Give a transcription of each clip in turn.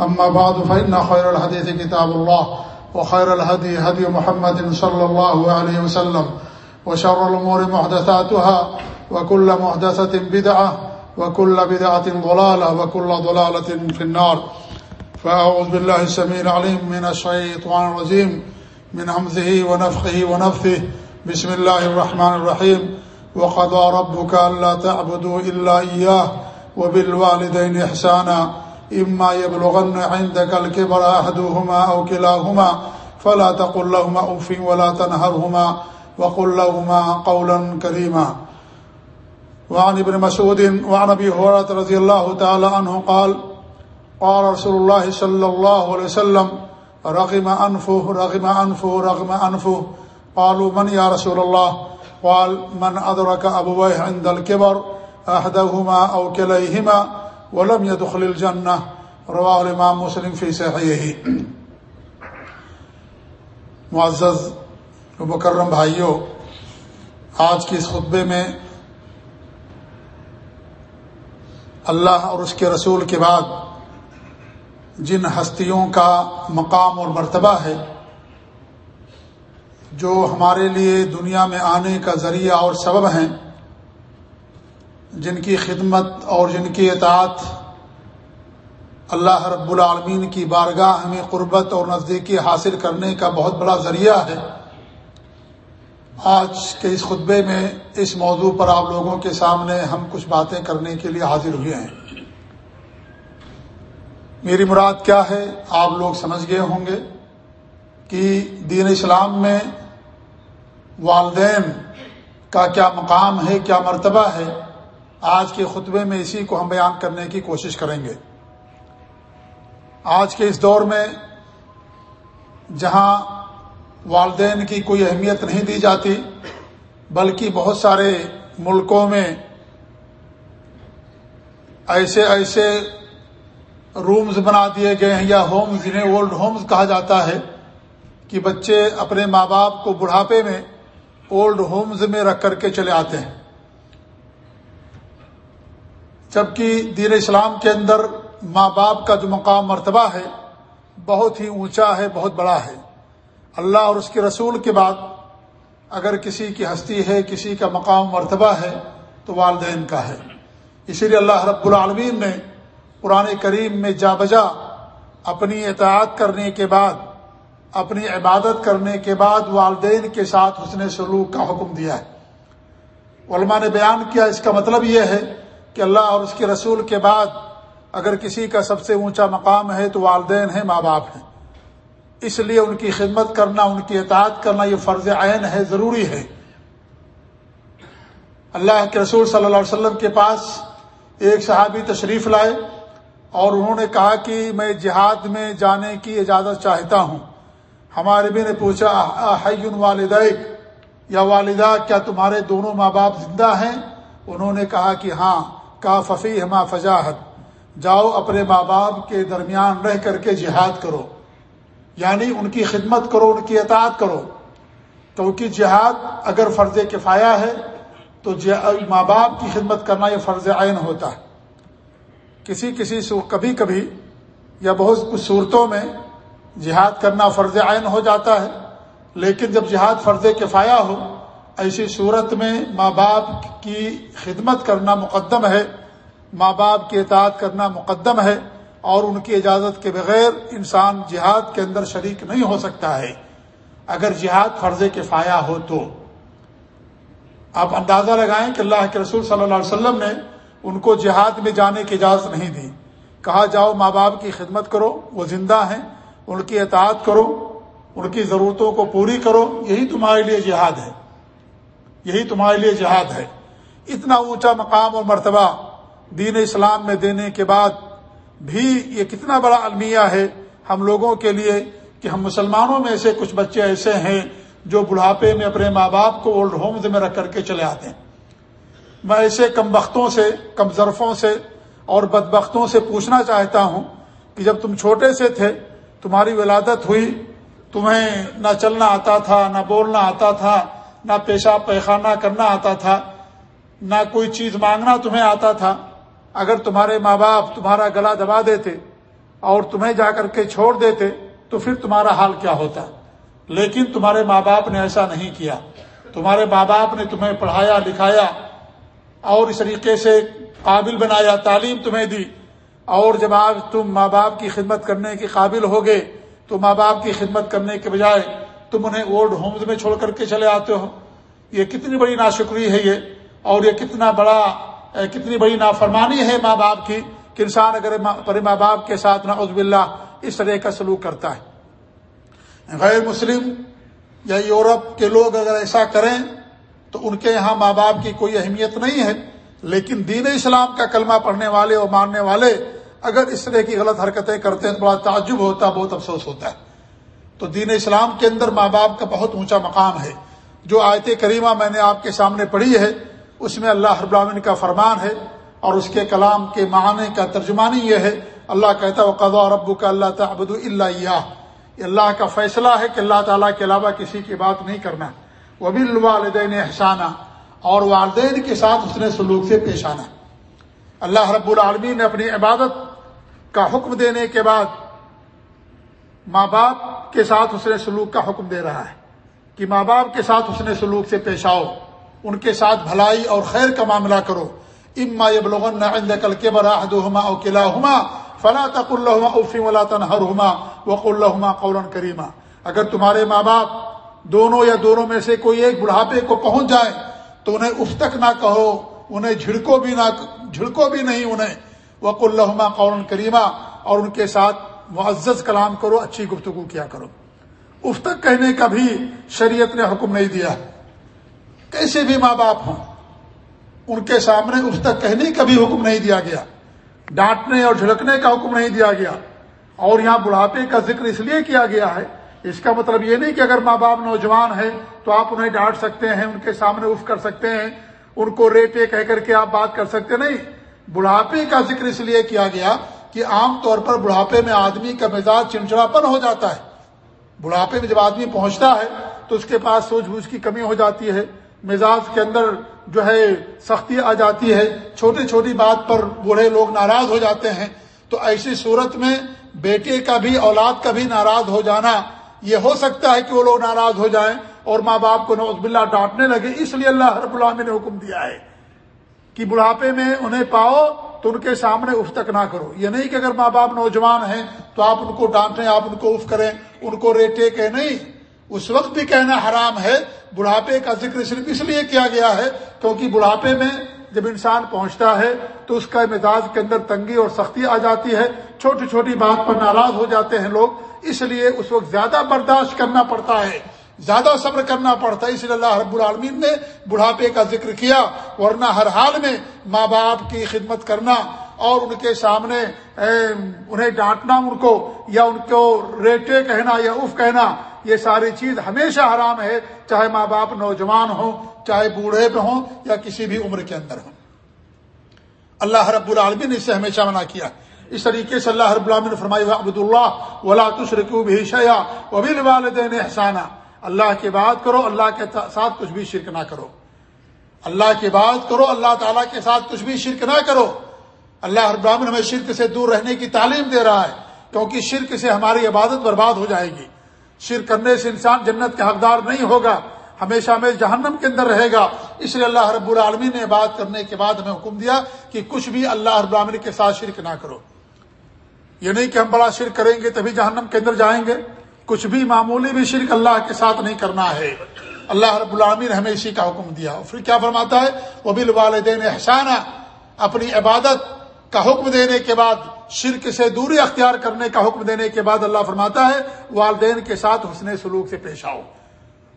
أما بعد، فإن خير الحديث كتاب الله، وخير الهدي هدي محمد صلى الله عليه وسلم، وشر الأمور محدثاتها، وكل محدثة بدعة، وكل بدعة ضلالة، وكل ضلالة في النار. فأعوذ بالله السميع العليم من الشيطان الرجيم، من همزه ونفخه ونفثه. بسم الله الرحمن الرحيم. وقضى ربك ألا تعبدوا إلا إياه، وبالوالدين إحسانا. إما يبلغن عندك الكبر أحدهما أو كلاهما فلا تقل لهما أف ولا تنهرهما وقل لهما قولا كريما. وعن ابن مسعود وعن ابي هريره رضي الله تعالى عنه قال قال رسول الله صلى الله عليه وسلم رغم انفه رغم انفه رغم انفه قالوا من يا رسول الله؟ قال من ادرك ابويه عند الكبر احدهما او كليهما ولم يدخل الجنه رواه الامام مسلم في صحيحه. معزز و مکرم بھائیوں آج کی اس خطبے میں اللہ اور اس کے رسول کے بعد جن ہستیوں کا مقام اور مرتبہ ہے، جو ہمارے لیے دنیا میں آنے کا ذریعہ اور سبب ہیں جن کی خدمت اور جن کی اطاعت اللہ رب العالمین کی بارگاہ ہمیں قربت اور نزدیکی حاصل کرنے کا بہت بڑا ذریعہ ہے۔ آج کے اس خطبے میں اس موضوع پر آپ لوگوں کے سامنے ہم کچھ باتیں کرنے کے لیے حاضر ہوئے ہیں۔ میری مراد کیا ہے؟ آپ لوگ سمجھ گئے ہوں گے کہ دین اسلام میں والدین کا کیا مقام ہے، کیا مرتبہ ہے۔ آج کے خطبے میں اسی کو ہم بیان کرنے کی کوشش کریں گے۔ آج کے اس دور میں جہاں والدین کی کوئی اہمیت نہیں دی جاتی، بلکہ بہت سارے ملکوں میں ایسے ایسے رومز بنا دیے گئے ہیں یا ہومز، جنہیں اولڈ ہومز کہا جاتا ہے، کہ بچے اپنے ماں باپ کو بڑھاپے میں اولڈ ہومز میں رکھ کر کے چلے آتے ہیں۔ جبکہ دین اسلام کے اندر ماں باپ کا جو مقام مرتبہ ہے، بہت ہی اونچا ہے، بہت بڑا ہے۔ اللہ اور اس کے رسول کے بعد اگر کسی کی ہستی ہے، کسی کا مقام مرتبہ ہے، تو والدین کا ہے۔ اسی لیے اللہ رب العالمین نے قرآن کریم میں جا بجا اپنی اطاعت کرنے کے بعد، اپنی عبادت کرنے کے بعد والدین کے ساتھ حسن سلوک کا حکم دیا ہے۔ علماء نے بیان کیا، اس کا مطلب یہ ہے کہ اللہ اور اس کے رسول کے بعد اگر کسی کا سب سے اونچا مقام ہے تو والدین ہیں ماں باپ ہیں۔ اس لیے ان کی خدمت کرنا، ان کی اطاعت کرنا یہ فرض عین ہے، ضروری ہے۔ اللہ کے رسول صلی اللہ علیہ وسلم کے پاس ایک صحابی تشریف لائے اور انہوں نے کہا کہ میں جہاد میں جانے کی اجازت چاہتا ہوں۔ ہمارے بھی نے پوچھا حیون والدیک، یا والدہ، کیا تمہارے دونوں ماں باپ زندہ ہیں؟ انہوں نے کہا کہ ہاں۔ کا ففی ہما فجاحت جاؤ اپنے ماں باپ کے درمیان رہ کر کے جہاد کرو۔ یعنی ان کی خدمت کرو، ان کی اطاعت کرو۔ کیونکہ جہاد اگر فرض کفایا ہے، تو ماں باپ کی خدمت کرنا یہ فرض عین ہوتا ہے۔ کسی کسی کبھی کبھی یا بہت کچھ صورتوں میں جہاد کرنا فرض عین ہو جاتا ہے، لیکن جب جہاد فرض کفایا ہو ایسی صورت میں ماں باپ کی خدمت کرنا مقدم ہے، ماں باپ کی اطاعت کرنا مقدم ہے، اور ان کی اجازت کے بغیر انسان جہاد کے اندر شریک نہیں ہو سکتا ہے۔ اگر جہاد فرض کے فایا ہو تو۔ آپ اندازہ لگائیں کہ اللہ کے رسول صلی اللہ علیہ وسلم نے ان کو جہاد میں جانے کی اجازت نہیں دی۔ کہا، جاؤ، ماں باپ کی خدمت کرو، وہ زندہ ہیں، ان کی اطاعت کرو، ان کی ضرورتوں کو پوری کرو، یہی تمہارے لیے جہاد ہے۔ یہی تمہارے لیے جہاد ہے۔ اتنا اونچا مقام اور مرتبہ دین اسلام میں دینے کے بعد بھی یہ کتنا بڑا المیہ ہے ہم لوگوں کے لیے کہ ہم مسلمانوں میں سے کچھ بچے ایسے ہیں جو بڑھاپے میں اپنے ماں باپ کو اولڈ ہومز میں رکھ کر کے چلے آتے ہیں۔ میں ایسے کم بختوں سے، کم ظرفوں سے اور بدبختوں سے پوچھنا چاہتا ہوں کہ جب تم چھوٹے سے تھے، تمہاری ولادت ہوئی، تمہیں نہ چلنا آتا تھا، نہ بولنا آتا تھا نہ پیشاب پیخانہ کرنا آتا تھا، نہ کوئی چیز مانگنا تمہیں آتا تھا۔ اگر تمہارے ماں باپ تمہارا گلا دبا دیتے اور تمہیں جا کر کے چھوڑ دیتے تو پھر تمہارا حال کیا ہوتا۔ لیکن تمہارے ماں باپ نے ایسا نہیں کیا۔ تمہارے ماں باپ نے تمہیں پڑھایا، لکھایا اور اس طریقے سے قابل بنایا، تعلیم تمہیں دی۔ اور جب آج تم ماں باپ کی خدمت کرنے کے قابل ہو گئے تو ماں باپ کی خدمت کرنے کے بجائے تم انہیں اولڈ ہومز میں چھوڑ کر کے چلے آتے ہو۔ یہ کتنی بڑی ناشکری ہے یہ، اور یہ کتنا بڑا کتنی بڑی نافرمانی ہے ماں باپ کی کہ انسان اگر اپنے ماں باپ کے ساتھ عزب اللہ اس طرح کا سلوک کرتا ہے۔ غیر مسلم یا یورپ کے لوگ اگر ایسا کریں تو ان کے یہاں ماں باپ کی کوئی اہمیت نہیں ہے۔ لیکن دین اسلام کا کلمہ پڑھنے والے اور ماننے والے اگر اس طرح کی غلط حرکتیں کرتے ہیں تو بڑا تعجب ہوتا ہے بہت افسوس ہوتا ہے۔ تو دین اسلام کے اندر ماں باپ کا بہت اونچا مقام ہے۔ جو آیت کریمہ میں نے آپ کے سامنے پڑھی ہے، اس میں اللہ ہر براہن کا فرمان ہے اور اس کے کلام کے معنی کا ترجمانی یہ ہے۔ اللہ کہتا ہے قضا رب کا اللہ تعبد اللہ یہ اللہ کا فیصلہ ہے کہ اللہ تعالیٰ کے علاوہ کسی کی بات نہیں کرنا۔ وہ بھی الوالدین احسانہ اور والدین کے ساتھ اس نے سلوک سے پیش آنا۔ اللہ رب العالمین نے اپنی عبادت کا حکم دینے کے بعد ماں باپ کے ساتھ اس نے سلوک کا حکم دے رہا ہے کہ ماں باپ کے ساتھ اس نے سلوک سے پیش آؤ، ان کے ساتھ بھلائی اور خیر کا معاملہ کرو۔ اما یبلغن کل کے برا احدهما او كلاهما فلا تقل لهما اف ولا تنهرهما وقل لهما قولا كريما۔ اگر تمہارے ماں باپ دونوں یا دونوں میں سے کوئی ایک بڑھاپے کو پہنچ جائے تو انہیں اف تک نہ کہو، انہیں جھڑکو بھی نہ، جھڑکو بھی نہیں انہیں۔ وق الحما قول کریمہ اور ان کے ساتھ معزز کلام کرو، اچھی گفتگو کیا کرو۔ اف تک کہنے کا بھی شریعت نے حکم نہیں دیا۔ کیسے بھی ماں باپ ہوں، ان کے سامنے اس تک کہنے کا بھی حکم نہیں دیا گیا۔ ڈانٹنے اور جھڑکنے کا حکم نہیں دیا گیا۔ اور یہاں بڑھاپے کا ذکر اس لیے کیا گیا ہے، اس کا مطلب یہ نہیں کہ اگر ماں باپ نوجوان ہیں تو آپ انہیں ڈانٹ سکتے ہیں، ان کے سامنے اف کر سکتے ہیں، ان کو ریٹے کہہ کر کے آپ بات کر سکتے نہیں، بڑھاپے کا ذکر اس لیے کیا گیا کہ عام طور پر بڑھاپے میں آدمی کا مزاج چنچڑاپن ہو جاتا ہے۔ بڑھاپے میں جب آدمی پہنچتا ہے تو اس کے پاس سوچ بوجھ کی کمی ہو جاتی ہے۔ مزاج کے اندر جو ہے سختی آ جاتی ہے۔ چھوٹی چھوٹی بات پر بوڑھے لوگ ناراض ہو جاتے ہیں۔ تو ایسی صورت میں بیٹے کا بھی، اولاد کا بھی ناراض ہو جانا یہ ہو سکتا ہے کہ وہ لوگ ناراض ہو جائیں اور ماں باپ کو نوز بلّہ ڈانٹنے لگے۔ اس لیے اللہ رب اللہ نے حکم دیا ہے۔ کہ بڑھاپے میں انہیں پاؤ تو ان کے سامنے اف تک نہ کرو۔ یہ نہیں کہ اگر ماں باپ نوجوان ہیں تو آپ ان کو ڈانٹیں، آپ ان کو اف کریں، ان کو ریٹے کہ نہیں۔ اس وقت بھی کہنا حرام ہے، بڑھاپے کا ذکر صرف اس لیے کیا گیا ہے؟ کیونکہ بڑھاپے میں جب انسان پہنچتا ہے تو اس کا مزاج کے اندر تنگی اور سختی آ جاتی ہے چھوٹی چھوٹی بات پر ناراض ہو جاتے ہیں لوگ۔ اس لیے اس وقت زیادہ برداشت کرنا پڑتا ہے۔ زیادہ صبر کرنا پڑتا ہے، اس لیے اللہ رب العالمین نے بڑھاپے کا ذکر کیا، ورنہ ہر حال میں ماں باپ کی خدمت کرنا اور ان کے سامنے انہیں ڈانٹنا، ان کو، یا ان کو ریٹے کہنا یا اف کہنا، یہ ساری چیز ہمیشہ حرام ہے، چاہے ماں باپ نوجوان ہوں، چاہے بوڑھے پہ ہوں، یا کسی بھی عمر کے اندر ہوں۔ اللہ رب العالمین نے اسے ہمیشہ منع کیا۔ اس طریقے سے اللہ رب العالمین نے فرمائی عبد اللہ ولا تشرکو بھی شیا وبیل والدین احسانہ اللہ کی بات کرو، اللہ کے ساتھ کچھ بھی شرک نہ کرو۔ اللہ کی بات کرو، اللہ تعالیٰ کے ساتھ کچھ بھی شرک نہ کرو۔ اللہ ہر ہمیں شرک سے دور رہنے کی تعلیم دے رہا ہے، کیونکہ شرک سے ہماری عبادت برباد ہو جائے گی۔ شرک کرنے سے انسان جنت کا حقدار نہیں ہوگا، ہمیشہ ہمیں جہنم کے اندر رہے گا۔ اس لیے اللہ رب العالمین نے بات کرنے کے بعد ہمیں حکم دیا کہ کچھ بھی اللہ رب العالمین کے ساتھ شرک نہ کرو۔ یہ نہیں کہ ہم بڑا شرک کریں گے تبھی جہنم کے اندر جائیں گے۔ کچھ بھی معمولی بھی شرک اللہ کے ساتھ نہیں کرنا ہے۔ اللہ رب العالمین نے ہمیں اسی کا حکم دیا۔ پھر کیا فرماتا ہے؟ وہ بال والدین احسانہ۔ اپنی عبادت کا حکم دینے کے بعد، شرک سے دوری اختیار کرنے کا حکم دینے کے بعد اللہ فرماتا ہے، والدین کے ساتھ حسن سلوک سے پیش آؤ۔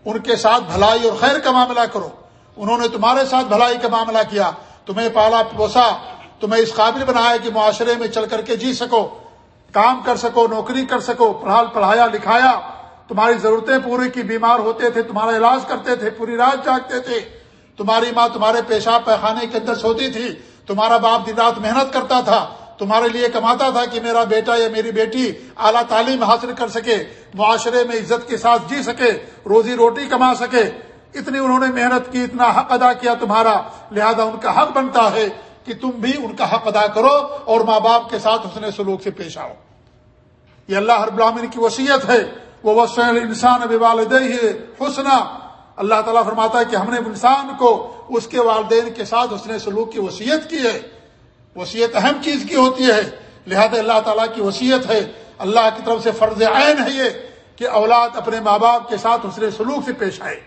ان کے ساتھ بھلائی اور خیر کا معاملہ کرو۔ انہوں نے تمہارے ساتھ بھلائی کا معاملہ کیا۔ تمہیں پالا پوسا، تمہیں اس قابل بنایا کہ معاشرے میں چل کر کے جی سکو۔ کام کر سکو، نوکری کر سکو، پڑھا پڑھایا، لکھایا، تمہاری ضرورتیں پوری کی بیمار ہوتے تھے، تمہارا علاج کرتے تھے، پوری رات جاگتے تھے۔ تمہاری ماں تمہارے پیشاب پیخانے کے اندر سوتی تھی، تمہارا باپ دن رات محنت کرتا تھا، تمہارے لیے کماتا تھا کہ میرا بیٹا یا میری بیٹی اعلیٰ تعلیم حاصل کر سکے، معاشرے میں عزت کے ساتھ جی سکے، روزی روٹی کما سکے۔ اتنی انہوں نے محنت کی، اتنا حق ادا کیا تمہارا، لہذا ان کا حق بنتا ہے۔ کہ تم بھی ان کا حق ادا کرو اور ماں باپ کے ساتھ حسن سلوک سے پیش آؤ۔ یہ اللہ ہر براہین کی وصیت ہے۔ وہ وسین انسان اب والد حسنا۔ اللہ تعالیٰ فرماتا ہے کہ ہم نے انسان کو اس کے والدین کے ساتھ حسن سلوک کی وصیت کی ہے۔ وصیت اہم چیز کی ہوتی ہے۔ لہذا اللہ تعالیٰ کی وصیت ہے۔ اللہ کی طرف سے فرض عین ہے یہ کہ اولاد اپنے ماں باپ کے ساتھ حسن سلوک سے پیش آئے۔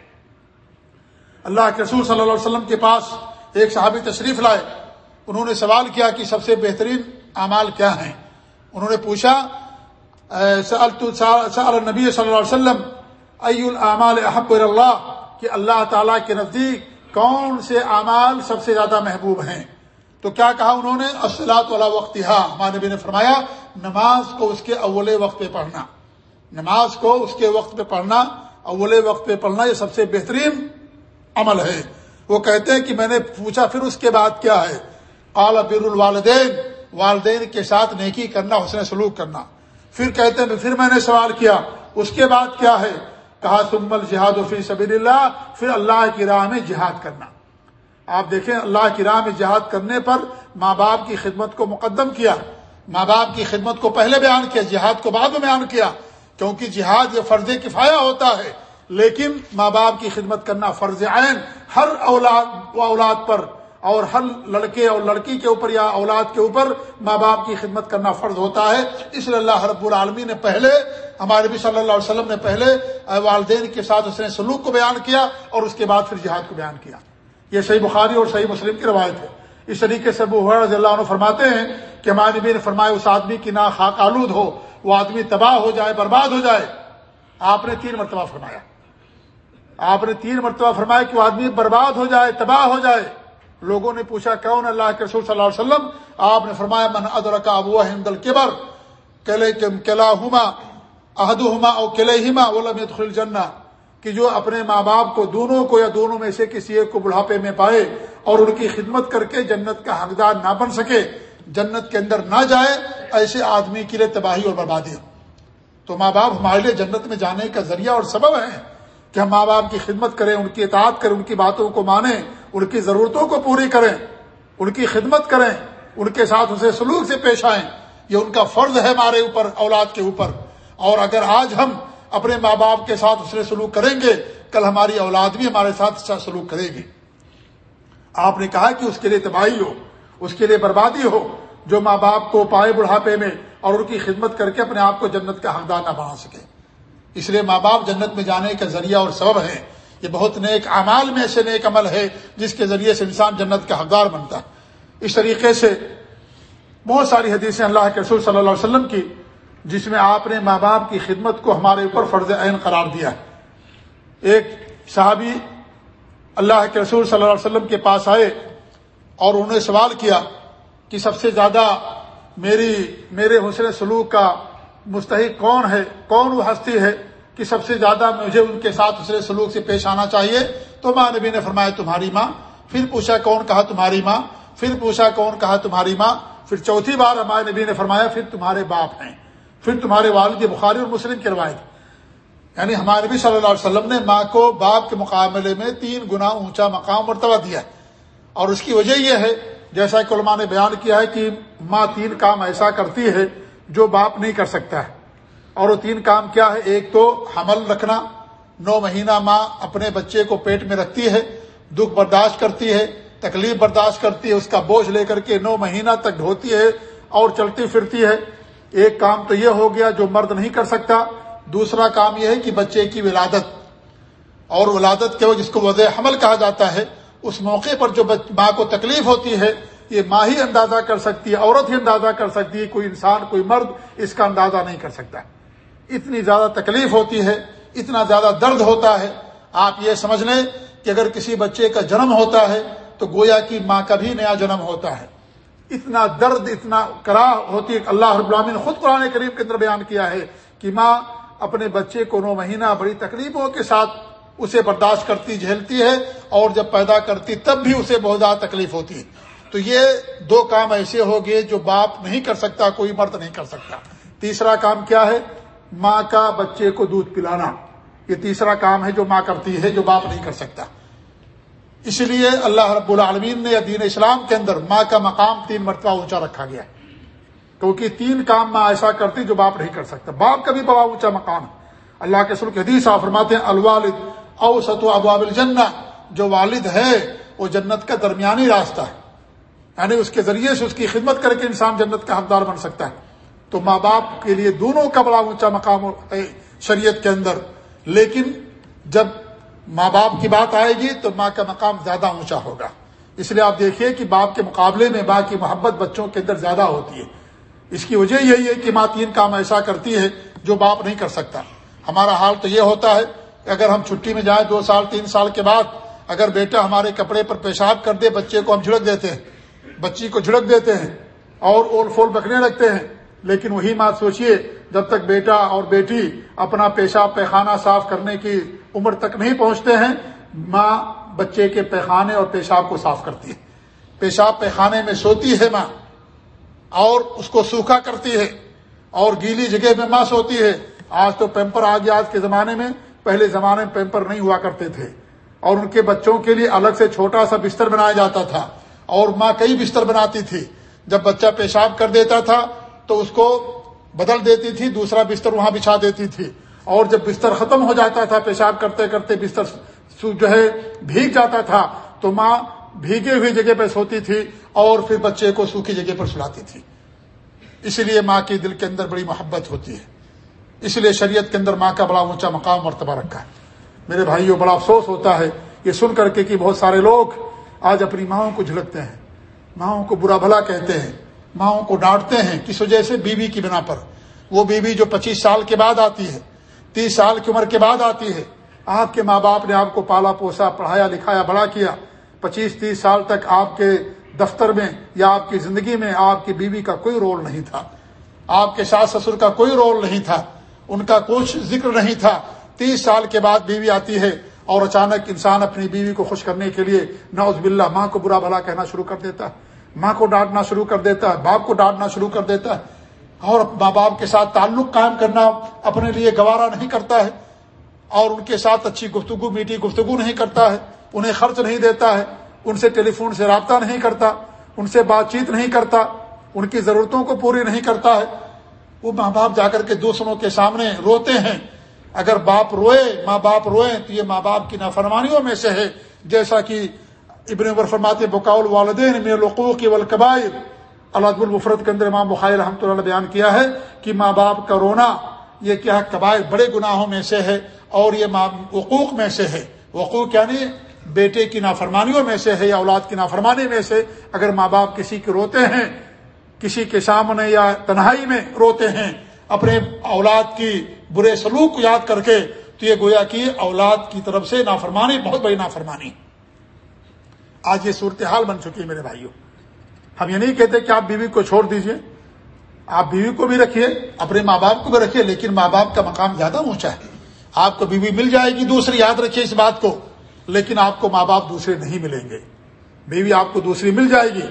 اللہ کے رسول صلی اللہ علیہ وسلم کے پاس ایک صحابی تشریف لائے۔ انہوں نے سوال کیا کہ سب سے بہترین اعمال کیا ہیں؟ انہوں نے پوچھا نبی صلی اللہ علیہ وسلم، ای العمال احب اللہ؟ کہ اللہ تعالیٰ کے نزدیک کون سے اعمال سب سے زیادہ محبوب ہیں؟ تو کیا کہا انہوں نے؟ اصلاۃ والا وقت ہمارے نبی نے فرمایا، نماز کو اس کے اول وقت پہ پڑھنا نماز کو اس کے وقت پہ پڑھنا، اول وقت پہ پڑھنا یہ سب سے بہترین عمل ہے۔ وہ کہتے ہیں کہ میں نے پوچھا، پھر اس کے بعد کیا ہے؟ اعلی بر الوالدین، والدین کے ساتھ نیکی کرنا، حسن سلوک کرنا۔ پھر کہتے ہیں، پھر میں نے سوال کیا، اس کے بعد کیا ہے؟ کہا سمل جہاد و فی سبیل اللہ پھر اللہ کی راہ میں جہاد کرنا۔ آپ دیکھیں، اللہ کی راہ میں جہاد کرنے پر ماں باپ کی خدمت کو مقدم کیا۔ ماں باپ کی خدمت کو پہلے بیان کیا، جہاد کو بعد میں بیان کیا۔ کیونکہ جہاد یہ فرض کفایا ہوتا ہے، لیکن ماں باپ کی خدمت کرنا فرض عین، ہر اولاد و اولاد پر اور ہر لڑکے اور لڑکی کے اوپر یا اولاد کے اوپر ماں باپ کی خدمت کرنا فرض ہوتا ہے۔ اس لیے اللہ رب العالمی نے پہلے ہمارے نبی صلی اللہ علیہ وسلم نے پہلے والدین کے ساتھ اس نے سلوک کو بیان کیا اور اس کے بعد پھر جہاد کو بیان کیا۔ یہ صحیح بخاری اور صحیح مسلم کی روایت ہے۔ اس طریقے سے ابو رضی اللہ عنہ فرماتے ہیں کہ ہمارے نبی نے فرمایا، اس آدمی کی نہ خاک آلود ہو، وہ آدمی تباہ ہو جائے، برباد ہو جائے۔ آپ نے تین مرتبہ فرمایا۔ آپ نے تین مرتبہ فرمایا کہ وہ آدمی برباد ہو جائے، تباہ ہو جائے۔ لوگوں نے پوچھا، کون اللہ کے رسول صلی اللہ علیہ وسلم؟ آپ نے فرمایا، من ادرکا ابو ہند الکبر کلے کلا ہما عہد ہما اور کلے ہما ولم جنا کہ جو اپنے ماں باپ کو دونوں کو یا دونوں میں سے کسی ایک کو بڑھاپے میں پائے اور ان کی خدمت کر کے جنت کا حقدار نہ بن سکے، جنت کے اندر نہ جائے، ایسے آدمی کے لیے تباہی اور بربادی۔ تو ماں باپ ہمارے لیے جنت میں جانے کا ذریعہ اور سبب ہے کہ ہم ماں باپ کی خدمت کریں، ان کی اطاعت کریں، ان کی باتوں کو مانیں۔ ان کی ضرورتوں کو پوری کریں، ان کی خدمت کریں، ان کے ساتھ اسے سلوک سے پیش آئیں۔ یہ ان کا فرض ہے ہمارے اوپر، اولاد کے اوپر۔ اور اگر آج ہم اپنے ماں باپ کے ساتھ اسے سلوک کریں گے، کل ہماری اولاد بھی ہمارے ساتھ اچھا سلوک کرے گی۔ آپ نے کہا کہ اس کے لیے تباہی ہو، اس کے لیے بربادی ہو، جو ماں باپ کو پائے بڑھاپے میں اور ان کی خدمت کر کے اپنے آپ کو جنت کا حقدار نہ بنا سکے۔ اس لیے ماں باپ جنت میں جانے کا ذریعہ اور سبب ہے یہ بہت نیک اعمال میں سے نیک عمل ہے جس کے ذریعے سے انسان جنت کا حقدار بنتا ہے۔ اس طریقے سے بہت ساری حدیثیں اللہ کے رسول صلی اللہ علیہ وسلم کی، جس میں آپ نے ماں باپ کی خدمت کو ہمارے اوپر فرض عین قرار دیا ہے۔ ایک صحابی اللہ کے رسول صلی اللہ علیہ وسلم کے پاس آئے اور انہوں نے سوال کیا کہ سب سے زیادہ میری، میرے حسن سلوک کا مستحق کون ہے؟ کون وہ ہستی ہے؟ کہ سب سے زیادہ مجھے ان کے ساتھ اسے سلوک سے پیش آنا چاہیے۔ تو ماں نبی نے فرمایا، تمہاری ماں۔ پھر پوچھا، کون کہا تمہاری ماں؟ پھر پوچھا، کون کہا تمہاری ماں؟ پھر چوتھی بار ہمارے نبی نے فرمایا، پھر تمہارے باپ ہیں۔ پھر تمہارے والد بخاری اور مسلم کی روایت۔ یعنی ہمارے نبی صلی اللہ علیہ وسلم نے ماں کو باپ کے مقابلے میں تین گنا اونچا مقام مرتبہ دیا اور اس کی وجہ یہ ہے، جیسا کہ علماء نے بیان کیا ہے کہ ماں تین کام ایسا کرتی ہے جو باپ نہیں کر سکتا ہے۔ اور وہ تین کام کیا ہے؟ ایک تو حمل رکھنا، نو مہینہ ماں اپنے بچے کو پیٹ میں رکھتی ہے، دکھ برداشت کرتی ہے، تکلیف برداشت کرتی ہے، اس کا بوجھ لے کر کے نو مہینہ تک ڈھوتی ہے اور چلتی پھرتی ہے۔ ایک کام تو یہ ہو گیا جو مرد نہیں کر سکتا، دوسرا کام یہ ہے کہ بچے کی ولادت۔ اور ولادت کے وقت جس کو وضع حمل کہا جاتا ہے، اس موقع پر جو ماں کو تکلیف ہوتی ہے، یہ ماں ہی اندازہ کر سکتی ہے، عورت ہی اندازہ کر سکتی ہے، کوئی انسان، کوئی مرد اس کا اندازہ نہیں کر سکتا۔ اتنی زیادہ تکلیف ہوتی ہے، اتنا زیادہ درد ہوتا ہے۔ آپ یہ سمجھ لیں کہ اگر کسی بچے کا جنم ہوتا ہے تو گویا کی ماں کا بھی نیا جنم ہوتا ہے۔ اتنا درد، اتنا کراہ ہوتی ہے۔ اللہ رب العالمین نے خود قرآن کریم کے اندر بیان کیا ہے کہ ماں اپنے بچے کو نو مہینہ بڑی تکلیفوں کے ساتھ اسے برداشت کرتی، جھیلتی ہے اور جب پیدا کرتی تب بھی اسے بہت زیادہ تکلیف ہوتی ہے۔ تو یہ دو کام ایسے ہو گئے جو باپ نہیں کر سکتا، کوئی مرد نہیں کر سکتا۔ تیسرا کام کیا ہے؟ ماں کا بچے کو دودھ پلانا، یہ تیسرا کام ہے جو ماں کرتی ہے، جو باپ نہیں کر سکتا۔ اس لیے اللہ رب العالمین نے دین اسلام کے اندر ماں کا مقام تین مرتبہ اونچا رکھا گیا کیونکہ تین کام ماں ایسا کرتی جو باپ نہیں کر سکتا۔ باپ کا بھی بڑا اونچا مقام ہے۔ اللہ کے سلک حدیث فرماتے ہیں، الوالد اوسط ابواب الجنہ۔ جو والد ہے، وہ جنت کا درمیانی راستہ ہے۔ یعنی اس کے ذریعے سے اس کی خدمت کر کے انسان جنت کا حقدار بن سکتا ہے۔ تو ماں باپ کے لیے دونوں کا بڑا اونچا مقام ہے شریعت کے اندر۔ لیکن جب ماں باپ کی بات آئے گی تو ماں کا مقام زیادہ اونچا ہوگا۔ اس لیے آپ دیکھیے کہ باپ کے مقابلے میں ماں کی محبت بچوں کے اندر زیادہ ہوتی ہے۔ اس کی وجہ یہی ہے کہ ماں تین کام ایسا کرتی ہے جو باپ نہیں کر سکتا۔ ہمارا حال تو یہ ہوتا ہے کہ اگر ہم چھٹی میں جائیں دو سال، تین سال کے بعد اگر بیٹا ہمارے کپڑے پر پیشاب کر دے، بچے کو ہم جھڑک دیتے ہیں، بچی کو جھڑک دیتے ہیں اور اول فول بکنے لگتے ہیں لیکن وہی بات سوچئے، جب تک بیٹا اور بیٹی اپنا پیشاب پیخانہ صاف کرنے کی عمر تک نہیں پہنچتے ہیں، ماں بچے کے پیخانے اور پیشاب کو صاف کرتی ہے۔ پیشاب پیخانے میں سوتی ہے ماں، اور اس کو سوکھا کرتی ہے، اور گیلی جگہ میں ماں سوتی ہے۔ آج تو پیمپر آ گیا، آج کے زمانے میں پہلے زمانے میں پیمپر نہیں ہوا کرتے تھے، اور ان کے بچوں کے لیے الگ سے چھوٹا سا بستر بنایا جاتا تھا، اور ماں کئی بستر بناتی تھی۔ جب بچہ پیشاب کر دیتا تھا تو اس کو بدل دیتی تھی، دوسرا بستر وہاں بچھا دیتی تھی۔ اور جب بستر ختم ہو جاتا تھا، پیشاب کرتے کرتے بستر جو ہے بھیگ جاتا تھا، تو ماں بھیگے ہوئی جگہ پہ سوتی تھی اور پھر بچے کو سوکھی جگہ پر سلاتی تھی۔ اس لیے ماں کے دل کے اندر بڑی محبت ہوتی ہے۔ اس لیے شریعت کے اندر ماں کا بڑا اونچا مقام مرتبہ رکھا ہے۔ میرے بھائیوں، بڑا افسوس ہوتا ہے یہ سن کر کے کہ بہت سارے لوگ آج اپنی ماؤں کو جھلکتے ہیں۔ ماؤں کو برا بھلا کہتے ہیں۔ ماؤں کو ڈانٹتے ہیں، کس وجہ سے؟ بیوی کی بنا پر۔ وہ بیوی جو پچیس سال کے بعد آتی ہے، تیس سال کی عمر کے بعد آتی ہے، آپ کے ماں باپ نے آپ کو پالا پوسا، پڑھایا لکھایا، بڑا کیا۔ پچیس تیس سال تک آپ کے دفتر میں یا آپ کی زندگی میں آپ کی بیوی کا کوئی رول نہیں تھا۔ آپ کے ساس سسر کا کوئی رول نہیں تھا۔ ان کا کچھ ذکر نہیں تھا۔ تیس سال کے بعد بیوی آتی ہے اور اچانک انسان اپنی بیوی کو خوش کرنے کے لیے نوز باللہ ماں کو برا بھلا کہنا شروع کر دیتا۔ ہے ماں کو ڈانٹنا شروع کر دیتا ہے، باپ کو ڈانٹنا شروع کر دیتا ہے۔ اور ماں باپ کے ساتھ تعلق قائم کرنا اپنے لیے گوارا نہیں کرتا ہے۔ اور ان کے ساتھ اچھی گفتگو، میٹھی گفتگو نہیں کرتا ہے۔ انہیں خرچ نہیں دیتا ہے۔ ان سے ٹیلی فون سے رابطہ نہیں کرتا۔ ان سے بات چیت نہیں کرتا۔ ان کی ضرورتوں کو پوری نہیں کرتا ہے۔ وہ ماں باپ جا کر کے دوسروں کے سامنے روتے ہیں۔ اگر باپ روئے، ماں باپ روئے تو یہ ماں باپ کی نافرمانیوں میں سے ہے۔ جیسا کہ ابن عمر فرماتے بکاول والدین میں لقوق کی اللہ کے اندر امام بخاری رحمۃ اللہ نے بیان کیا ہے کہ ماں باپ کا رونا، یہ کیا قبائل بڑے گناہوں میں سے ہے اور یہ وقوق میں سے ہے۔ وقوق یعنی بیٹے کی نافرمانیوں میں سے ہے یا اولاد کی نافرمانی میں سے۔ اگر ماں باپ کسی کے روتے ہیں، کسی کے سامنے یا تنہائی میں روتے ہیں، اپنے اولاد کی برے سلوک کو یاد کر کے، تو یہ گویا کہ اولاد کی طرف سے نافرمانی، بہت بڑی نافرمانی۔ آج یہ صورتحال بن چکی ہے میرے بھائیوں۔ ہم یہ نہیں کہتے کہ آپ بیوی کو چھوڑ دیجیے۔ آپ بیوی کو بھی رکھیے، اپنے ماں باپ کو بھی رکھیے، لیکن ماں باپ کا مقام زیادہ اونچا ہے۔ آپ کو بیوی مل جائے گی، دوسری یاد رکھیے اس بات کو۔ لیکن آپ کو ماں باپ دوسرے نہیں ملیں گے۔ بیوی آپ کو دوسری مل جائے گی،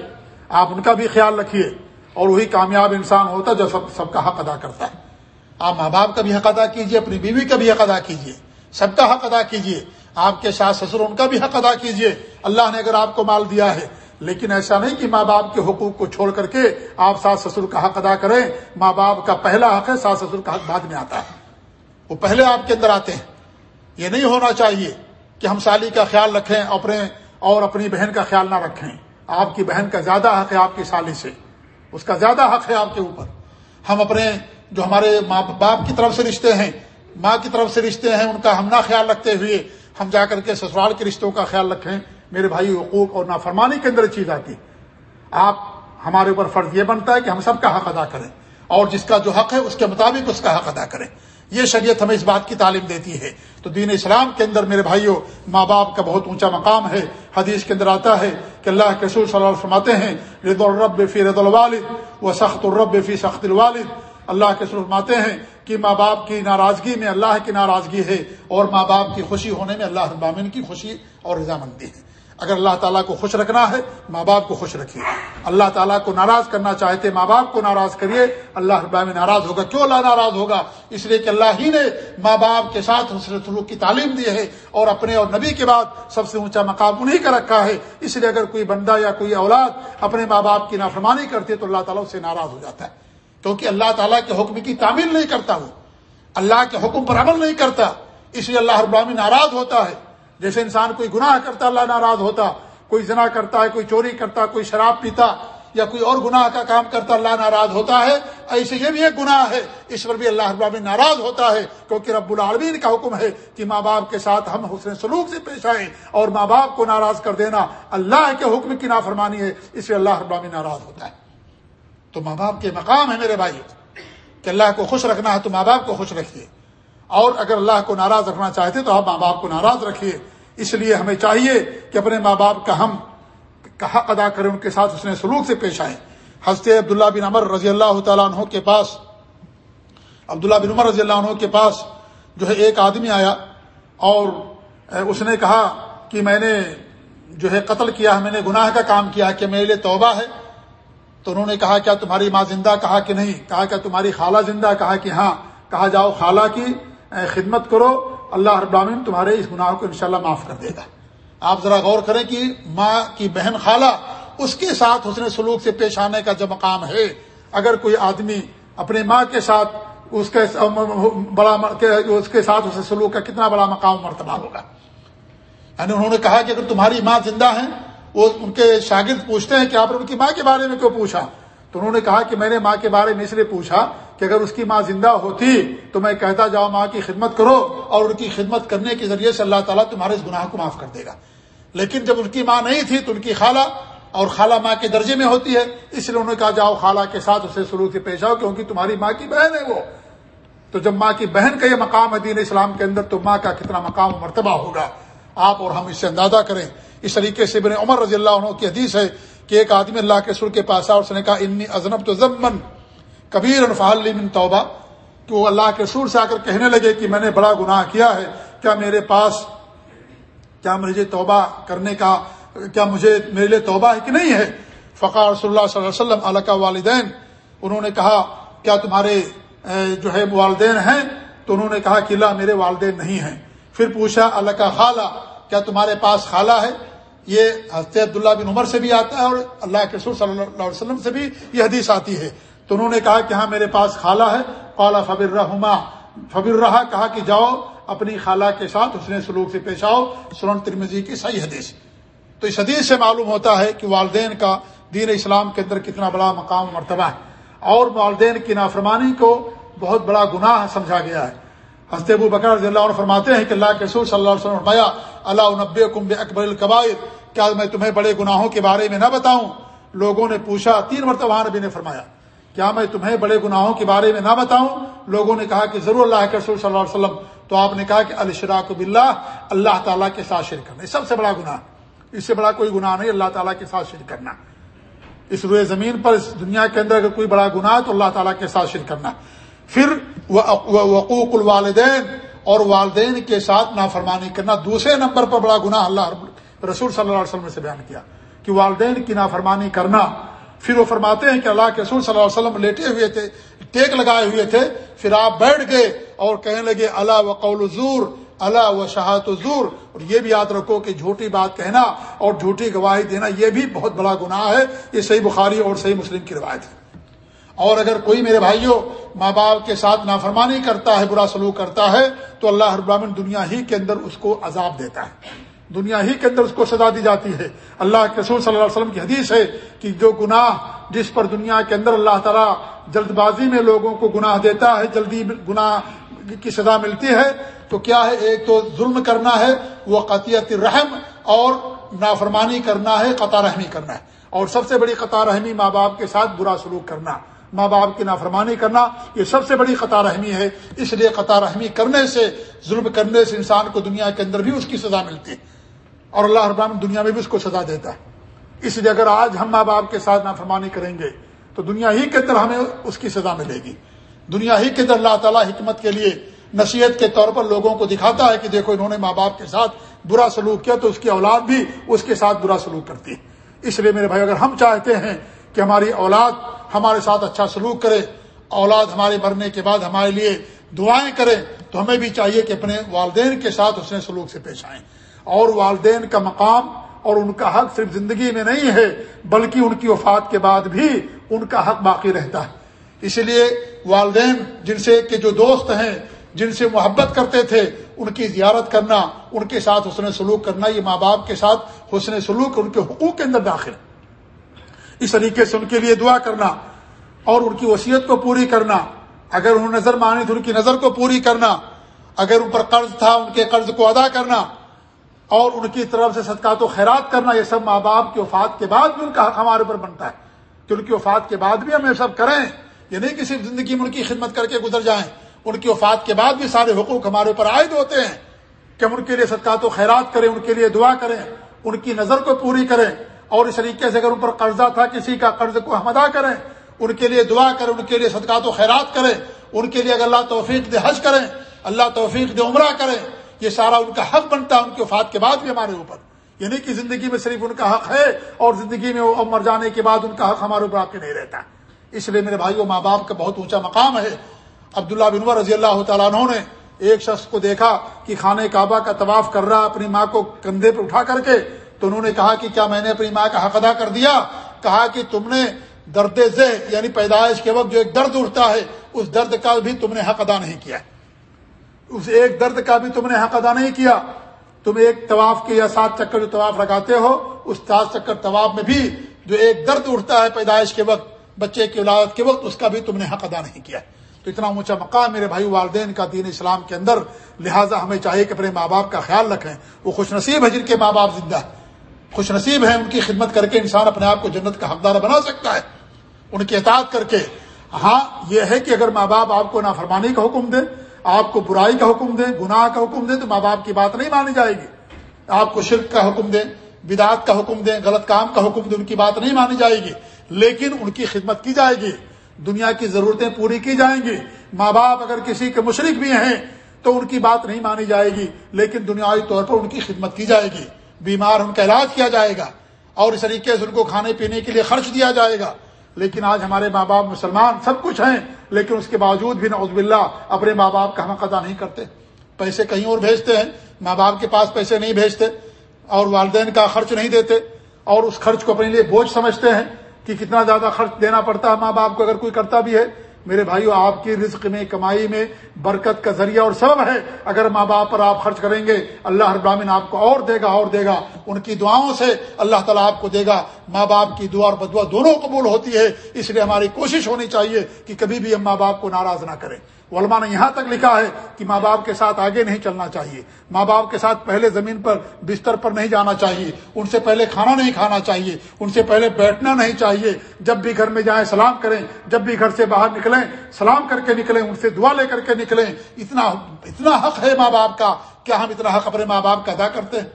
آپ ان کا بھی خیال رکھیے۔ اور وہی کامیاب انسان ہوتا جو سب سب کا حق ادا کرتا ہے۔ آپ ماں باپ کا بھی حق ادا کیجیے اپنی بیوی کا بھی حق ادا کیجیے سب کا حق ادا کیجیے آپ کے ساس سسر ان کا بھی حق ادا کیجیے اللہ نے اگر آپ کو مال دیا ہے، لیکن ایسا نہیں کہ ماں باپ کے حقوق کو چھوڑ کر کے آپ ساس سسر کا حق ادا کریں۔ ماں باپ کا پہلا حق ہے ساس سسر کا حق بعد میں آتا ہے۔ وہ پہلے آپ کے اندر آتے ہیں۔ یہ نہیں ہونا چاہیے کہ ہم سالی کا خیال رکھیں، اپنے اور اپنی بہن کا خیال نہ رکھیں۔ آپ کی بہن کا زیادہ حق ہے آپ کی سالی سے۔ اس کا زیادہ حق ہے آپ کے اوپر۔ ہم اپنے جو ہمارے ماں باپ کی طرف سے رشتے ہیں، ماں کی طرف سے رشتے ہیں، ان کا ہم نہ خیال رکھتے ہوئے ہم جا کر کے سسرال کے رشتوں کا خیال رکھیں، میرے بھائی حقوق اور نافرمانی کے اندر چیز آتی۔ آپ ہمارے اوپر فرض یہ بنتا ہے کہ ہم سب کا حق ادا کریں۔ اور جس کا جو حق ہے، اس کے مطابق اس کا حق ادا کریں۔ یہ شریعت ہمیں اس بات کی تعلیم دیتی ہے۔ تو دین اسلام کے اندر میرے بھائیوں ماں باپ کا بہت اونچا مقام ہے۔ حدیث کے اندر آتا ہے کہ اللہ کے رسول صلی اللہ علیہ فرماتے ہیں رد الرب فی رد الوالد و سخت الرب فی سخت الوالد۔ اللہ کے رسول فرماتے ہیں کہ ماں باپ کی ناراضگی میں اللہ کی ناراضگی ہے اور ماں باپ کی خوشی ہونے میں اللہ ابامن کی خوشی اور رضامندی ہے۔ اگر اللہ تعالیٰ کو خوش رکھنا ہے، ماں باپ کو خوش رکھیے۔ اللہ تعالیٰ کو ناراض کرنا چاہتے، ماں باپ کو ناراض کریے، اللہ رب میں ناراض ہوگا۔ کیوں اللہ ناراض ہوگا؟ اس لیے کہ اللہ ہی نے ماں باپ کے ساتھ حسن سلوک کی تعلیم دی ہے اور اپنے اور نبی کے بعد سب سے اونچا مقام انہیں کا رکھا ہے۔ اس لیے اگر کوئی بندہ یا کوئی اولاد اپنے ماں باپ کی نافرمانی کرتی ہے تو اللہ تعالیٰ اس سے ناراض ہو جاتا ہے۔ کیونکہ اللہ تعالیٰ کے حکم کی تعمیل نہیں کرتا وہ۔ اللہ کے حکم پر عمل نہیں کرتا، اس لیے اللہ ابرامی ناراض ہوتا ہے۔ جیسے انسان کوئی گناہ کرتا، اللہ ناراض ہوتا۔ کوئی زنا کرتا ہے، کوئی چوری کرتا، کوئی شراب پیتا یا کوئی اور گناہ کا کام کرتا، اللہ ناراض ہوتا ہے۔ ایسے یہ بھی ایک گناہ ہے، اس پر بھی اللہ رب ناراض ہوتا ہے۔ کیونکہ رب العالمین کا حکم ہے کہ ماں باپ کے ساتھ ہم حسن سلوک سے پیش آئیں اور ماں باپ کو ناراض کر دینا اللہ کے حکم کی نافرمانی ہے، اس سے اللہ رب ناراض ہوتا ہے۔ تو ماں باپ کے مقام ہے میرے بھائی کہ اللہ کو خوش رکھنا ہے تو ماں باپ کو خوش رکھیے۔ اور اگر اللہ کو ناراض رکھنا چاہتے تو آپ ماں باپ کو ناراض رکھیے۔ اس لیے ہمیں چاہیے کہ اپنے ماں باپ کا ہم حق ادا کریں، ان کے ساتھ اس نے سلوک سے پیش آئے حضرت عبداللہ بن عمر رضی اللہ تعالیٰ عنہ کے پاس، عبداللہ بن عمر رضی اللہ عنہ کے پاس جو ہے ایک آدمی آیا اور اس نے کہا کہ میں نے جو ہے قتل کیا ہے میں نے گناہ کا کام کیا کہ میرے لیے توبہ ہے۔ تو انہوں نے کہا، کیا تمہاری ماں زندہ؟ کہا کہ نہیں. کہا، کیا تمہاری خالہ زندہ؟ کہا کہ ہاں. کہا، جاؤ خالہ کی خدمت کرو. اللہ ابامین تمہارے اس گناہ کو انشاءاللہ معاف کر دے گا. آپ ذرا غور کریں کہ ماں کی بہن خالہ اس کے ساتھ حسن سلوک سے پیش آنے کا جو مقام ہے، اگر کوئی آدمی اپنے ماں کے ساتھ اس کے بڑا اس کے ساتھ اسے سلوک کا کتنا بڑا مقام مرتبہ ہوگا؟ یعنی انہوں نے کہا کہ اگر تمہاری ماں زندہ ہیں وہ ان کے شاگرد پوچھتے ہیں کہ آپ نے ان کی ماں کے بارے میں کیوں پوچھا؟ تو انہوں نے کہا کہ میں نے ماں کے بارے میں اس لیے پوچھا کہ اگر اس کی ماں زندہ ہوتی تو میں کہتا جاؤ ماں کی خدمت کرو اور ان کی خدمت کرنے کے ذریعے سے اللہ تعالیٰ تمہارے اس گناہ کو معاف کر دے گا۔ لیکن جب ان کی ماں نہیں تھی تو ان کی خالہ اور خالہ ماں کے درجے میں ہوتی ہے۔ اس لیے انہوں نے کہا جاؤ خالہ کے ساتھ اسے سلوک سے پیش آؤ کیونکہ تمہاری ماں کی بہن ہے وہ۔ تو جب ماں کی بہن کا یہ مقام ہے دین اسلام کے اندر تو ماں کا کتنا مقام مرتبہ ہوگا؟ آپ اور ہم اس سے اندازہ کریں۔ اس طریقے سے ابن عمر رضی اللہ عنہ کی حدیث ہے کہ ایک آدمی اللہ کے سر کے پاس اور اس نے کہا، انی ازنب تو ضمن کبیر من توبہ. کہ وہ اللہ کے سر سے آ کر کہنے لگے کہ میں نے بڑا گناہ کیا ہے، کیا میرے پاس، کیا مجھے توبہ کرنے کا، کیا مجھے میرے لیے توبہ ہے کہ نہیں ہے؟ فقار رسول اللہ صلی اللہ علیہ وسلم اللہ کا والدین. انہوں نے کہا، کیا تمہارے جو ہے، والدین ہیں؟ تو انہوں نے کہا کہ اللہ میرے والدین نہیں ہیں. پھر پوچھا اللہ کا خالہ، کیا تمہارے پاس خالہ ہے؟ یہ حضرت عبداللہ بن عمر سے بھی آتا ہے اور اللہ کے رسول صلی اللہ علیہ وسلم سے بھی یہ حدیث آتی ہے۔ تو انہوں نے کہا کہ ہاں میرے پاس خالہ ہے۔ قالا فبر رحما فبر رہا کہا کہ جاؤ، اپنی خالہ کے ساتھ اس نے سلوک سے پیش آؤ۔ سرن ترمزی کی صحیح حدیث۔ تو اس حدیث سے معلوم ہوتا ہے کہ والدین کا دین اسلام کے اندر کتنا بڑا مقام مرتبہ ہے۔ اور والدین کی نافرمانی کو بہت بڑا گناہ سمجھا گیا ہے۔ حضرت ابو بکر رضی اللہ عنہ فرماتے ہیں کہ اللہ کے سور صلی اللہ علیہ وسلم فرمایا اللہ نبے کمب اکبر القبائر کیا میں تمہیں بڑے گناہوں کے بارے میں نہ بتاؤں؟ لوگوں نے پوچھا، تین مرتبہ نبی نے فرمایا، کیا میں تمہیں بڑے گناہوں کے بارے میں نہ بتاؤں؟ لوگوں نے کہا کہ ضرور اللہ کے رسول صلی اللہ علیہ وسلم۔ تو آپ نے کہا کہ الشراک بلّہ اللہ تعالیٰ کے ساتھ شرک کرنا۔ سب سے بڑا گناہ۔ اس سے بڑا کوئی گناہ نہیں، اللہ تعالیٰ کے ساتھ شرک کرنا۔ اس روئے زمین پر، اس دنیا کے اندر اگر کوئی بڑا گناہ ہے، تو اللہ تعالیٰ کے ساتھ شرک کرنا۔ پھر وقوق الوالدین اور والدین کے ساتھ نافرمانی کرنا دوسرے نمبر پر بڑا گناہ اللہ رسول صلی اللہ علیہ وسلم سے بیان کیا کہ والدین کی نافرمانی کرنا۔ پھر وہ فرماتے ہیں کہ اللہ کے رسول صلی اللہ علیہ وسلم لیٹے ہوئے تھے، ٹیک لگائے ہوئے تھے۔ پھر آپ بیٹھ گئے اور کہنے لگے، اللہ و قول زور اللہ و شہات زور اور یہ بھی یاد رکھو کہ جھوٹی بات کہنا اور جھوٹی گواہی دینا یہ بھی بہت بڑا گناہ ہے۔ یہ صحیح بخاری اور صحیح مسلم کی روایت ہے۔ اور اگر کوئی میرے بھائیوں ماں باپ کے ساتھ نافرمانی کرتا ہے، برا سلوک کرتا ہے، تو اللہ ابراہین دنیا ہی کے اندر اس کو عذاب دیتا ہے۔ دنیا ہی کے اندر اس کو سزا دی جاتی ہے۔ اللہ کے رسول صلی اللہ علیہ وسلم کی حدیث ہے کہ جو گناہ جس پر دنیا کے اندر اللہ تعالیٰ جلد بازی میں لوگوں کو گناہ دیتا ہے، جلدی گناہ کی سزا ملتی ہے، تو کیا ہے؟ ایک تو ظلم کرنا ہے، وہ قطیت رحم اور نافرمانی کرنا ہے، قطع رحمی کرنا ہے۔ اور سب سے بڑی قطع رحمی ماں باپ کے ساتھ برا سلوک کرنا۔ ماں باپ کی نافرمانی کرنا یہ سب سے بڑی قطع رحمی ہے۔ اس لیے قطع رحمی کرنے سے، ظلم کرنے سے انسان کو دنیا کے اندر بھی اس کی سزا ملتی ہے۔ اور اللہ ابام دنیا میں بھی اس کو سزا دیتا ہے۔ اس لیے اگر آج ہم ماں باپ کے ساتھ نافرمانی کریں گے، تو دنیا ہی کے اندر ہمیں اس کی سزا ملے گی۔ دنیا ہی کے اندر اللہ تعالیٰ حکمت کے لیے نصیحت کے طور پر لوگوں کو دکھاتا ہے کہ دیکھو انہوں نے ماں باپ کے ساتھ برا سلوک کیا تو اس کی اولاد بھی اس کے ساتھ برا سلوک کرتی ہے۔ اس لیے میرے بھائی، اگر ہم چاہتے ہیں کہ ہماری اولاد ہمارے ساتھ اچھا سلوک کرے، اولاد ہمارے مرنے کے بعد ہمارے لیے دعائیں کرے، تو ہمیں بھی چاہیے کہ اپنے والدین کے ساتھ اس نے سلوک سے پیش آئیں۔ اور والدین کا مقام اور ان کا حق صرف زندگی میں نہیں ہے، بلکہ ان کی وفات کے بعد بھی ان کا حق باقی رہتا ہے۔ اس لیے والدین جن سے کہ جو دوست ہیں، جن سے محبت کرتے تھے، ان کی زیارت کرنا، ان کے ساتھ حسن سلوک کرنا، یہ ماں باپ کے ساتھ حسن سلوک ان کے حقوق کے اندر داخل اس طریقے سے ان کے لیے دعا کرنا اور ان کی وصیت کو پوری کرنا۔ اگر انہوں نظر مانی تو ان کی نظر کو پوری کرنا۔ اگر ان پر قرض تھا ان کے قرض کو ادا کرنا۔ اور ان کی طرف سے صدقات و خیرات کرنا۔ یہ سب ماں باپ کی وفات کے بعد بھی ان کا حق ہمارے اوپر بنتا ہے۔ کہ ان کی وفات کے بعد بھی ہم یہ سب کریں۔ یہ نہیں کہ صرف زندگی میں ان کی خدمت کر کے گزر جائیں۔ ان کی وفات کے بعد بھی سارے حقوق ہمارے اوپر عائد ہوتے ہیں۔ کہ ہم ان کے لیے صدقات و خیرات کریں، ان کے لیے دعا کریں، ان کی نظر کو پوری کریں۔ اور اس طریقے سے اگر ان پر قرضہ تھا کسی کا قرض کو ہم ادا کریں، ان کے لیے دعا کریں، ان کے لیے صدقات و خیرات کریں، ان کے لیے اگر اللہ توفیق دے حج کریں، اللہ توفیق دے عمرہ کریں، یہ سارا ان کا حق بنتا ہے، ان کی وفات کے بعد بھی ہمارے اوپر۔ یعنی کہ زندگی میں صرف ان کا حق ہے اور زندگی میں وہ مر جانے کے بعد ان کا حق ہمارے اوپر آپ کے نہیں رہتا۔ اس لیے میرے بھائی ماں باپ کا بہت اونچا مقام ہے۔ عبداللہ بنور رضی اللہ تعالیٰ عنہ نے ایک شخص کو دیکھا کہ خانہ کعبہ کا طواف کر رہا، اپنی ماں کو کندھے پہ اٹھا کر کے تو انہوں نے کہا کہ کیا میں نے اپنی ماں کا حق ادا کر دیا؟ کہا کہ تم نے درد ذہ یعنی پیدائش کے وقت جو ایک درد اٹھتا ہے، اس درد کا بھی تم نے حق ادا نہیں کیا۔ اس ایک درد کا بھی تم نے حق ادا نہیں کیا۔ تم ایک طواف کے یا سات چکر جو طواف لگاتے ہو، اس سات چکر طواف میں بھی جو ایک درد اٹھتا ہے پیدائش کے وقت، بچے کی اولاد کے وقت، اس کا بھی تم نے حق ادا نہیں کیا۔ تو اتنا اونچا مقام میرے بھائی والدین کا دین اسلام کے اندر، لہٰذا ہمیں چاہیے کہ اپنے ماں باپ کا خیال رکھیں۔ وہ خوش نصیب ہے جن کے ماں باپ زندہ ہے خوش نصیب ہے ان کی خدمت کر کے انسان اپنے آپ کو جنت کا حقدار بنا سکتا ہے، ان کی اطاعت کر کے۔ ہاں یہ ہے کہ اگر ماں باپ آپ کو نافرمانی کا حکم دیں، آپ کو برائی کا حکم دیں، گناہ کا حکم دیں، تو ماں باپ کی بات نہیں مانی جائے گی۔ آپ کو شرک کا حکم دیں، بدعت کا حکم دیں، غلط کام کا حکم دیں، ان کی بات نہیں مانی جائے گی۔ لیکن ان کی خدمت کی جائے گی۔ دنیا کی ضرورتیں پوری کی جائیں گی۔ ماں باپ اگر کسی کے مشرق بھی ہیں، تو ان کی بات نہیں مانی جائے گی، لیکن دنیاوی طور پر ان کی خدمت کی جائے گی۔ بیمار ان کا علاج کیا جائے گا اور اس طریقے سے ان کو کھانے پینے کے لیے خرچ دیا جائے گا لیکن آج ہمارے ماں باپ مسلمان سب کچھ ہیں لیکن اس کے باوجود بھی نعوذ باللہ اپنے ماں باپ کا حق ادا نہیں کرتے پیسے کہیں اور بھیجتے ہیں ماں باپ کے پاس پیسے نہیں بھیجتے اور والدین کا خرچ نہیں دیتے اور اس خرچ کو اپنے لیے بوجھ سمجھتے ہیں کہ کتنا زیادہ خرچ دینا پڑتا ہے ماں باپ کو اگر کوئی کرتا بھی ہے میرے بھائیو، آپ کی رزق میں، کمائی میں برکت کا ذریعہ اور سبب ہے۔ اگر ماں باپ پر آپ خرچ کریں گے، اللہ ابراہین آپ کو اور دے گا، اور دے گا۔ ان کی دعاؤں سے اللہ تعالیٰ آپ کو دے گا۔ ماں باپ کی دعا اور بدعا دونوں قبول ہوتی ہے، اس لیے ہماری کوشش ہونی چاہیے کہ کبھی بھی ہم ماں باپ کو ناراض نہ کریں۔ علماء نے یہاں تک لکھا ہے کہ ماں باپ کے ساتھ آگے نہیں چلنا چاہیے۔ ماں باپ کے ساتھ پہلے زمین پر بستر پر نہیں جانا چاہیے۔ ان سے پہلے کھانا نہیں کھانا چاہیے۔ ان سے پہلے بیٹھنا نہیں چاہیے۔ جب بھی گھر میں جائیں سلام کریں۔ جب بھی گھر سے باہر نکلیں سلام کر کے نکلیں۔ ان سے دعا لے کر کے نکلیں۔ اتنا اتنا حق ہے ماں باپ کا۔ کیا ہم اتنا حق اپنے ماں باپ کا ادا کرتے ہیں؟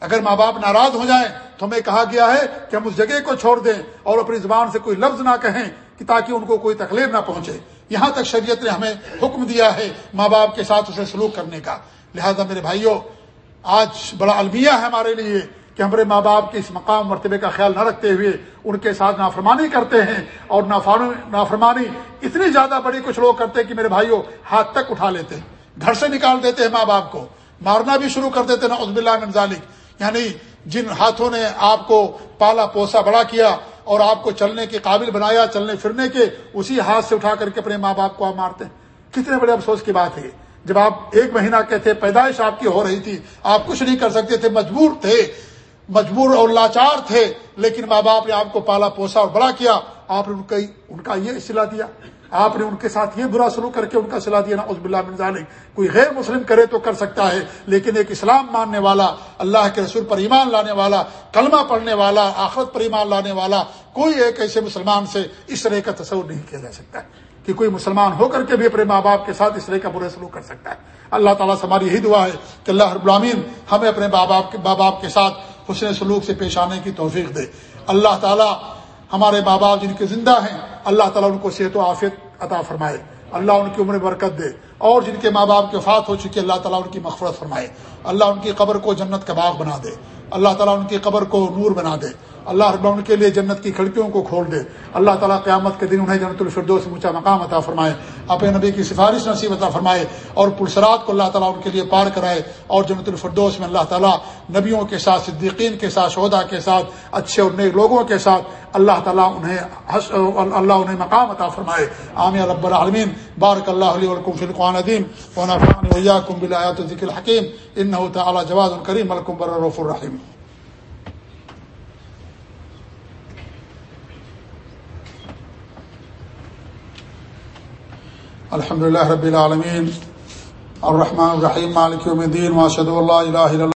اگر ماں باپ ناراض ہو جائیں تو ہمیں کہا گیا ہے کہ ہم اس جگہ کو چھوڑ دیں اور اپنی زبان سے کوئی لفظ نہ کہیں کہ تاکہ ان کو کوئی تکلیف نہ پہنچے۔ یہاں تک شریعت نے ہمیں حکم دیا ہے ماں باپ کے ساتھ اسے سلوک کرنے کا۔ لہذا میرے بھائیوں آج بڑا المیہ ہے ہمارے لیے کہ ہمارے ماں باپ کے اس مقام، مرتبے کا خیال نہ رکھتے ہوئے ان کے ساتھ نافرمانی کرتے ہیں اور نافرمانی اتنی زیادہ بڑی کچھ لوگ کرتے ہیں کہ میرے بھائیوں ہاتھ تک اٹھا لیتے ہیں۔ گھر سے نکال دیتے ہیں ماں باپ کو۔ مارنا بھی شروع کر دیتے ہیں عزب اللہ ذالک۔ یعنی جن ہاتھوں نے آپ کو پالا پوسا بڑا کیا اور آپ کو چلنے کے قابل بنایا، چلنے پھرنے کے، اسی ہاتھ سے اٹھا کر کے اپنے ماں باپ کو آپ مارتے ہیں۔ کتنے بڑے افسوس کی بات ہے جب آپ ایک مہینہ کے تھے، پیدائش آپ کی ہو رہی تھی، آپ کچھ نہیں کر سکتے تھے، مجبور تھے، مجبور اور لاچار تھے، لیکن ماں باپ نے آپ کو پالا پوسا اور بڑا کیا، آپ نے ان کا یہ سلا دیا۔ آپ نے ان کے ساتھ یہ برا سلوک کر کے ان کا صلاح دیا نا عزب اللہ ذالک۔ کوئی غیر مسلم کرے تو کر سکتا ہے، لیکن ایک اسلام ماننے والا، اللہ کے رسول پر ایمان لانے والا، کلمہ پڑھنے والا، آخرت پر ایمان لانے والا، کوئی ایک ایسے مسلمان سے اس طرح کا تصور نہیں کیا جا سکتا۔ ہے کہ کوئی مسلمان ہو کر کے بھی اپنے ماں باپ کے ساتھ اس طرح کا برے سلوک کر سکتا ہے۔ اللہ تعالیٰ سے ہماری یہی دعا ہے کہ اللہ رب العامین ہمیں اپنے ماں باپ کے ماں باپ کے ساتھ حسن سلوک سے پیش آنے کی توفیق دے۔ اللہ تعالیٰ ہمارے ماں باپ جن کے زندہ ہیں اللہ تعالیٰ ان کو صحت و عافیت عطا فرمائے۔ اللہ ان کی عمر برکت دے۔ اور جن کے ماں باپ کے وفات ہو چکی اللہ تعالیٰ ان کی مغفرت فرمائے۔ اللہ ان کی قبر کو جنت کا باغ بنا دے۔ اللہ تعالیٰ ان کی قبر کو نور بنا دے۔ اللہ رب ان کے لیے جنت کی کھڑکیوں کو کھول دے۔ اللہ تعالیٰ قیامت کے دن انہیں جنت الفردوس سے اونچا مقام عطا فرمائے۔ اپنے نبی کی سفارش نصیب عطا فرمائے اور پرسرات کو اللہ تعالیٰ ان کے لیے پار کرائے اور جنت الفردوس میں اللہ تعالیٰ نبیوں کے ساتھ، صدیقین کے ساتھ شہدا کے ساتھ، اچھے اور نیک لوگوں کے ساتھ اللہ تعالیٰ انہیں اللہ انہیں مقام عطا فرمائے۔ عامر رب العالمین۔ بارک اللہ علیہ ولکم فی القرآن عدیم ونفعني وإياكم بالآيات الذكر الحكيم إنه تعالى جواد كريم لكم بر الرؤوف الحمد لله رب العالمين الرحمن الرحيم مالك يوم الدين واشهد ان لا اله الا